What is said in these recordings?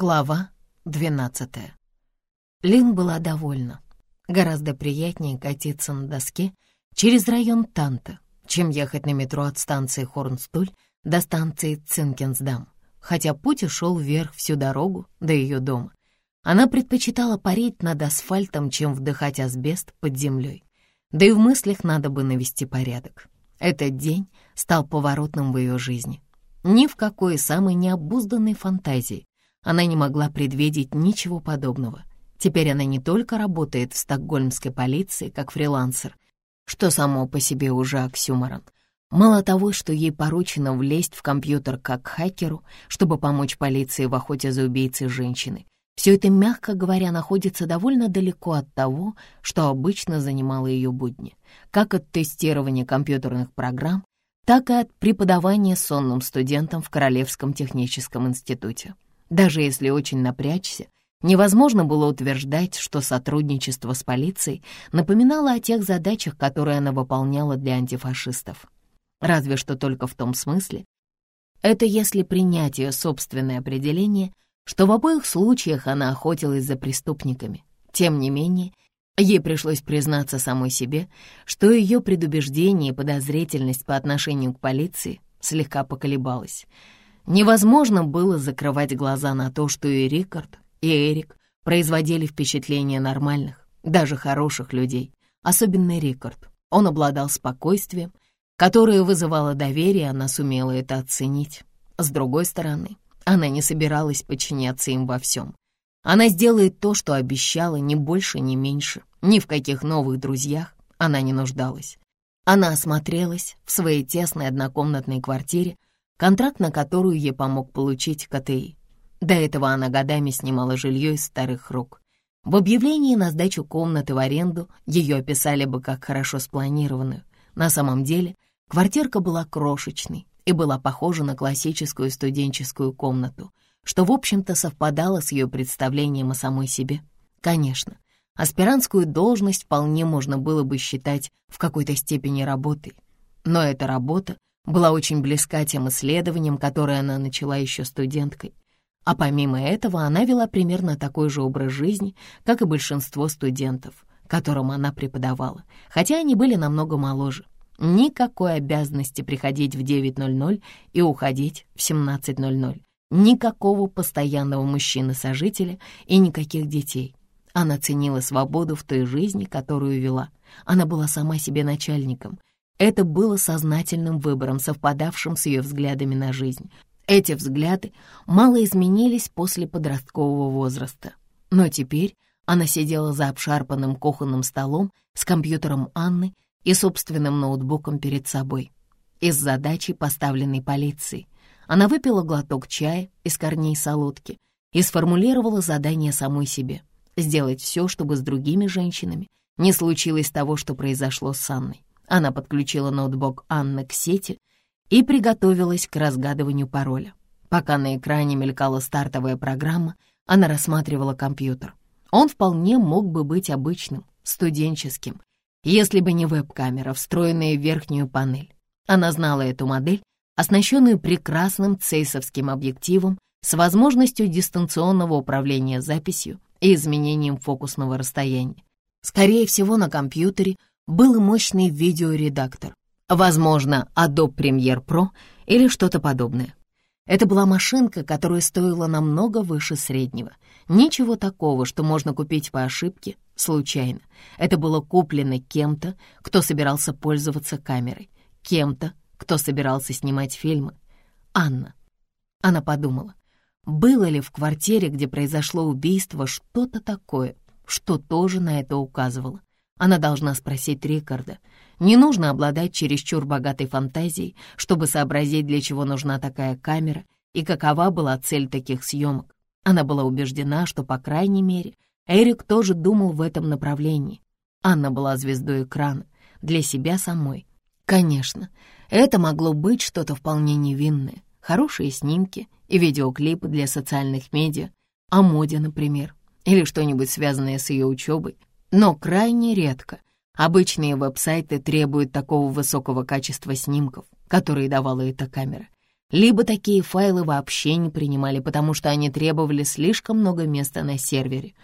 Глава 12 Лин была довольна. Гораздо приятнее катиться на доске через район Танта, чем ехать на метро от станции Хорнстуль до станции Цинкенсдам, хотя путь шел вверх всю дорогу до ее дома. Она предпочитала парить над асфальтом, чем вдыхать асбест под землей. Да и в мыслях надо бы навести порядок. Этот день стал поворотным в ее жизни. Ни в какой самой необузданной фантазии она не могла предвидеть ничего подобного. Теперь она не только работает в стокгольмской полиции как фрилансер, что само по себе уже оксюморон. Мало того, что ей поручено влезть в компьютер как хакеру, чтобы помочь полиции в охоте за убийцей женщины, все это, мягко говоря, находится довольно далеко от того, что обычно занимало ее будни, как от тестирования компьютерных программ, так и от преподавания сонным студентам в Королевском техническом институте. Даже если очень напрячься, невозможно было утверждать, что сотрудничество с полицией напоминало о тех задачах, которые она выполняла для антифашистов. Разве что только в том смысле, это если принять ее собственное определение, что в обоих случаях она охотилась за преступниками. Тем не менее, ей пришлось признаться самой себе, что ее предубеждение и подозрительность по отношению к полиции слегка поколебалась — Невозможно было закрывать глаза на то, что и Рикард, и Эрик производили впечатление нормальных, даже хороших людей, особенно Рикард. Он обладал спокойствием, которое вызывало доверие, она сумела это оценить. С другой стороны, она не собиралась подчиняться им во всем. Она сделает то, что обещала, ни больше, ни меньше. Ни в каких новых друзьях она не нуждалась. Она осмотрелась в своей тесной однокомнатной квартире, контракт на которую ей помог получить КТИ. До этого она годами снимала жилье из старых рук. В объявлении на сдачу комнаты в аренду ее описали бы как хорошо спланированную. На самом деле квартирка была крошечной и была похожа на классическую студенческую комнату, что, в общем-то, совпадало с ее представлением о самой себе. Конечно, аспирантскую должность вполне можно было бы считать в какой-то степени работой, но эта работа была очень близка тем исследованиям, которые она начала еще студенткой. А помимо этого она вела примерно такой же образ жизни, как и большинство студентов, которым она преподавала, хотя они были намного моложе. Никакой обязанности приходить в 9.00 и уходить в 17.00. Никакого постоянного мужчины-сожителя и никаких детей. Она ценила свободу в той жизни, которую вела. Она была сама себе начальником, это было сознательным выбором, совпадавшим с ее взглядами на жизнь. Эти взгляды мало изменились после подросткового возраста. Но теперь она сидела за обшарпанным кухонным столом с компьютером Анны и собственным ноутбуком перед собой. Из задачи, поставленной полицией, она выпила глоток чая из корней солодки и сформулировала задание самой себе — сделать все, чтобы с другими женщинами не случилось того, что произошло с Анной. Она подключила ноутбук Анны к сети и приготовилась к разгадыванию пароля. Пока на экране мелькала стартовая программа, она рассматривала компьютер. Он вполне мог бы быть обычным, студенческим, если бы не веб-камера, встроенная в верхнюю панель. Она знала эту модель, оснащенную прекрасным цейсовским объективом с возможностью дистанционного управления записью и изменением фокусного расстояния. Скорее всего, на компьютере был мощный видеоредактор, возможно, Adobe Premiere Pro или что-то подобное. Это была машинка, которая стоила намного выше среднего. Ничего такого, что можно купить по ошибке, случайно. Это было куплено кем-то, кто собирался пользоваться камерой, кем-то, кто собирался снимать фильмы. Анна. Она подумала, было ли в квартире, где произошло убийство, что-то такое, что тоже на это указывало. Она должна спросить Рикарда. Не нужно обладать чересчур богатой фантазией, чтобы сообразить, для чего нужна такая камера и какова была цель таких съемок. Она была убеждена, что, по крайней мере, Эрик тоже думал в этом направлении. Анна была звездой экрана, для себя самой. Конечно, это могло быть что-то вполне невинное. Хорошие снимки и видеоклипы для социальных медиа, о моде, например, или что-нибудь связанное с ее учебой, но крайне редко. Обычные веб-сайты требуют такого высокого качества снимков, которые давала эта камера. либо такие файлы вообще не принимали, потому что они требовали слишком много места на сервере.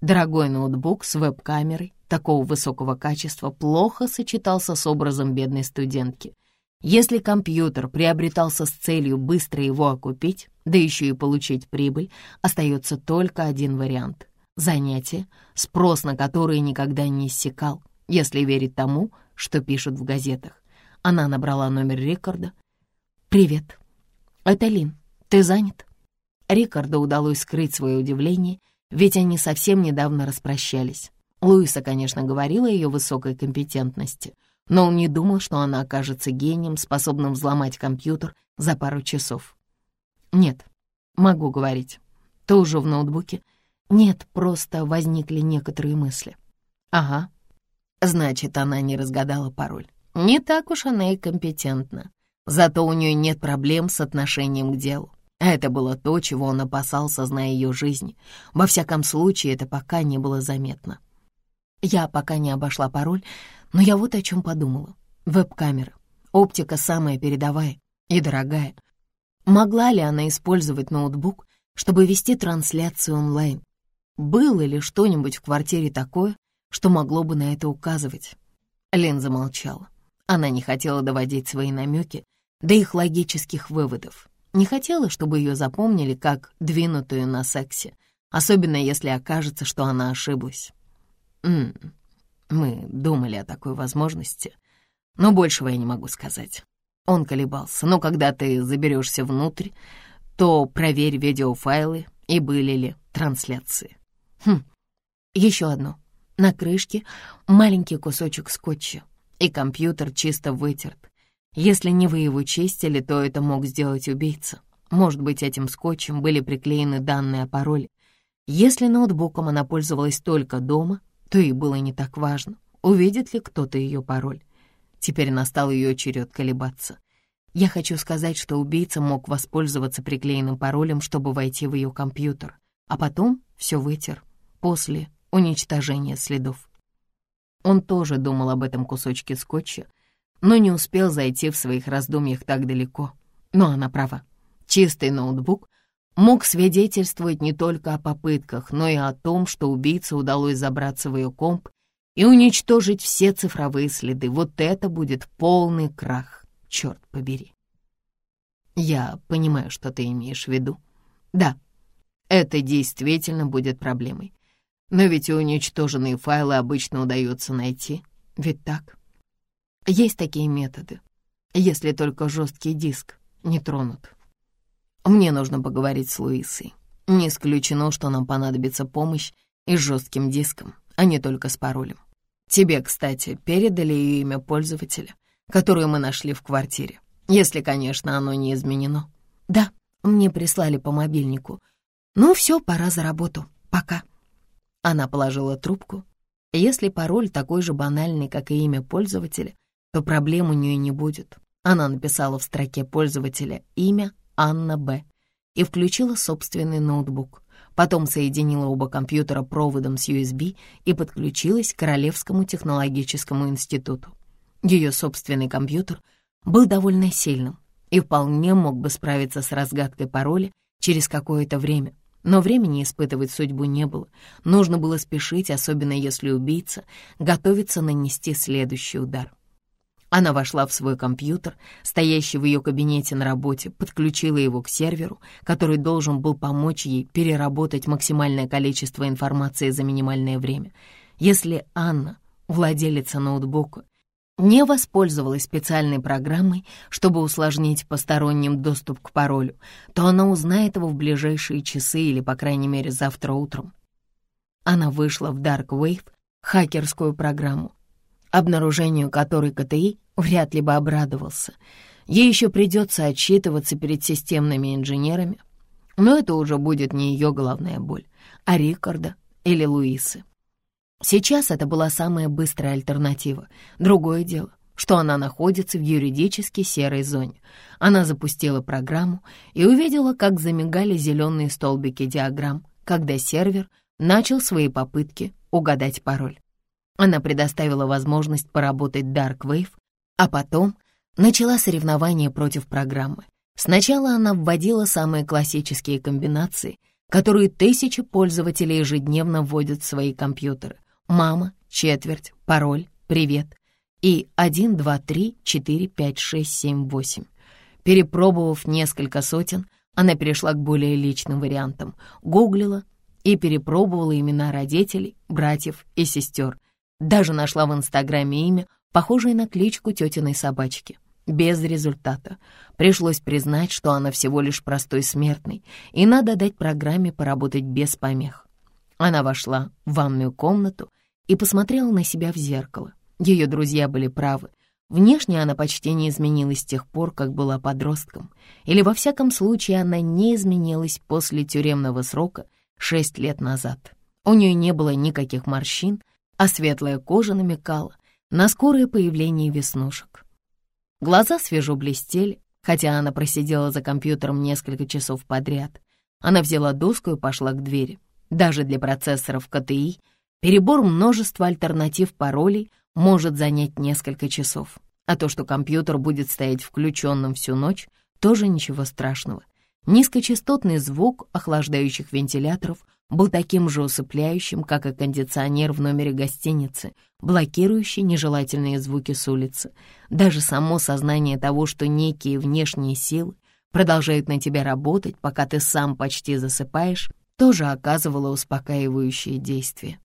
Дорогой ноутбук с веб-камерой такого высокого качества плохо сочетался с образом бедной студентки. Если компьютер приобретался с целью быстро его окупить, да еще и получить прибыль, остается только один вариант — занятие, спрос на которое никогда не иссякал, если верить тому, что пишут в газетах. Она набрала номер Рикарда. «Привет. Это Лин. Ты занят?» Рикарду удалось скрыть свое удивление, ведь они совсем недавно распрощались. Луиса, конечно, говорила о ее высокой компетентности — но он не думал, что она окажется гением, способным взломать компьютер за пару часов. «Нет, могу говорить. Ты уже в ноутбуке?» «Нет, просто возникли некоторые мысли». «Ага. Значит, она не разгадала пароль. Не так уж она и компетентна. Зато у нее нет проблем с отношением к делу. Это было то, чего он опасался, зная ее жизнь. Во всяком случае, это пока не было заметно. Я пока не обошла пароль, но я вот о чем подумала. Веб-камера. Оптика самая передовая и дорогая. Могла ли она использовать ноутбук, чтобы вести трансляцию онлайн? Было ли что-нибудь в квартире такое, что могло бы на это указывать? Лен замолчала. Она не хотела доводить свои намеки до их логических выводов. Не хотела, чтобы ее запомнили как двинутую на сексе, особенно если окажется, что она ошиблась. «М -м, мы думали о такой возможности, но большего я не могу сказать. Он колебался, но когда ты заберешься внутрь, то проверь видеофайлы и были ли трансляции. Хм, еще одно. На крышке маленький кусочек скотча, и компьютер чисто вытерт. Если не вы его чистили, то это мог сделать убийца. Может быть, этим скотчем были приклеены данные о пароле. Если ноутбуком она пользовалась только дома, то и было не так важно, увидит ли кто-то ее пароль. Теперь настал ее черед колебаться. Я хочу сказать, что убийца мог воспользоваться приклеенным паролем, чтобы войти в ее компьютер, а потом все вытер после уничтожения следов. Он тоже думал об этом кусочке скотча, но не успел зайти в своих раздумьях так далеко. Но она права. Чистый ноутбук мог свидетельствовать не только о попытках, но и о том, что убийце удалось забраться в ее комп и уничтожить все цифровые следы. Вот это будет полный крах, черт побери. Я понимаю, что ты имеешь в виду. Да, это действительно будет проблемой. Но ведь и уничтоженные файлы обычно удается найти, ведь так? Есть такие методы, если только жесткий диск не тронут. Мне нужно поговорить с Луисой. Не исключено, что нам понадобится помощь и с жестким диском, а не только с паролем. Тебе, кстати, передали ее имя пользователя, которое мы нашли в квартире, если, конечно, оно не изменено. Да, мне прислали по мобильнику. Ну все, пора за работу. Пока. Она положила трубку. Если пароль такой же банальный, как и имя пользователя, то проблем у нее не будет. Она написала в строке пользователя имя Анна Б. и включила собственный ноутбук. Потом соединила оба компьютера проводом с USB и подключилась к Королевскому технологическому институту. Ее собственный компьютер был довольно сильным и вполне мог бы справиться с разгадкой пароля через какое-то время, но времени испытывать судьбу не было. Нужно было спешить, особенно если убийца готовится нанести следующий удар. Она вошла в свой компьютер, стоящий в ее кабинете на работе, подключила его к серверу, который должен был помочь ей переработать максимальное количество информации за минимальное время. Если Анна, владелица ноутбука, не воспользовалась специальной программой, чтобы усложнить посторонним доступ к паролю, то она узнает его в ближайшие часы или, по крайней мере, завтра утром. Она вышла в Dark Wave, хакерскую программу, обнаружению которой КТИ вряд ли бы обрадовался. Ей еще придется отчитываться перед системными инженерами, но это уже будет не ее головная боль, а Рикарда или Луисы. Сейчас это была самая быстрая альтернатива. Другое дело, что она находится в юридически серой зоне. Она запустила программу и увидела, как замигали зеленые столбики диаграмм, когда сервер начал свои попытки угадать пароль. Она предоставила возможность поработать Dark Wave, а потом начала соревнование против программы. Сначала она вводила самые классические комбинации, которые тысячи пользователей ежедневно вводят в свои компьютеры. Мама, четверть, пароль, привет и 1, 2, 3, 4, 5, 6, 7, 8. Перепробовав несколько сотен, она перешла к более личным вариантам, гуглила и перепробовала имена родителей, братьев и сестер. Даже нашла в Инстаграме имя, похожее на кличку тетиной собачки. Без результата. Пришлось признать, что она всего лишь простой смертный, и надо дать программе поработать без помех. Она вошла в ванную комнату и посмотрела на себя в зеркало. Ее друзья были правы. Внешне она почти не изменилась с тех пор, как была подростком. Или, во всяком случае, она не изменилась после тюремного срока шесть лет назад. У нее не было никаких морщин, а светлая кожа намекала на скорое появление веснушек. Глаза свежо блестели, хотя она просидела за компьютером несколько часов подряд. Она взяла доску и пошла к двери. Даже для процессоров КТИ перебор множества альтернатив паролей может занять несколько часов. А то, что компьютер будет стоять включенным всю ночь, тоже ничего страшного. Низкочастотный звук охлаждающих вентиляторов был таким же усыпляющим, как и кондиционер в номере гостиницы, блокирующий нежелательные звуки с улицы. Даже само сознание того, что некие внешние силы продолжают на тебя работать, пока ты сам почти засыпаешь, тоже оказывало успокаивающее действие.